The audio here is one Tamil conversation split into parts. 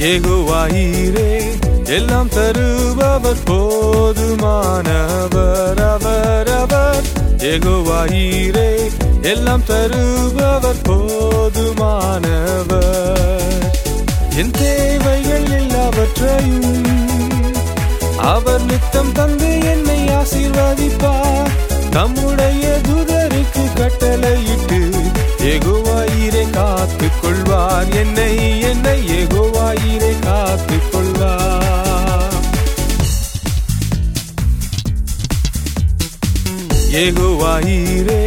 ஏகுவாயிரே எல்லாம் தருபவர் போதுமானவர் அவர் அவர். ஏகுவாயிரே எல்லாம் தருபவர் போதுமானவர். என் தேவைகள் எல்லாவற்றையும் அவர் நித்தம் தந்து என்னை ஆசீர்வதிப்பார். தம்முடைய துதருக்கு கட்டளையிட்டு எகுவாயிரை காத்துக் கொள்வார் என்னை ஏகுவாயிரே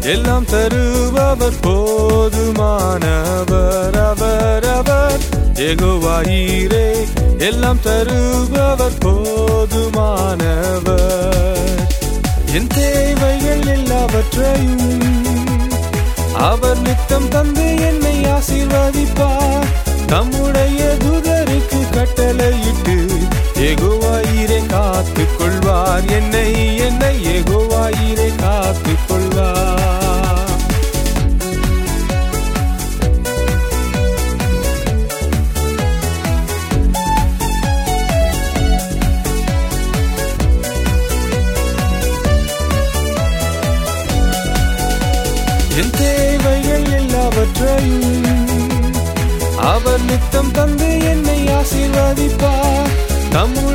எல்லாம் தருபவர் போதுமானவர் அவர் அவர். ஏகுவாயிரே எல்லாம் தருபவர் போதுமானவர். என் தேவைகள் எல்லாவற்றையும் அவர் நித்தம் தந்து என்னை ஆசீர்வதிப்பார். தம்முடைய தூதருக்கு கட்டளையிட்டு எகுவாயிரை காத்துக் கொள்வார் என்னை என் தேவைகள் எல்லாவற்றையும் அவர் நித்தம் தந்து என்னை ஆசீர்வதிப்பார். தமிழ்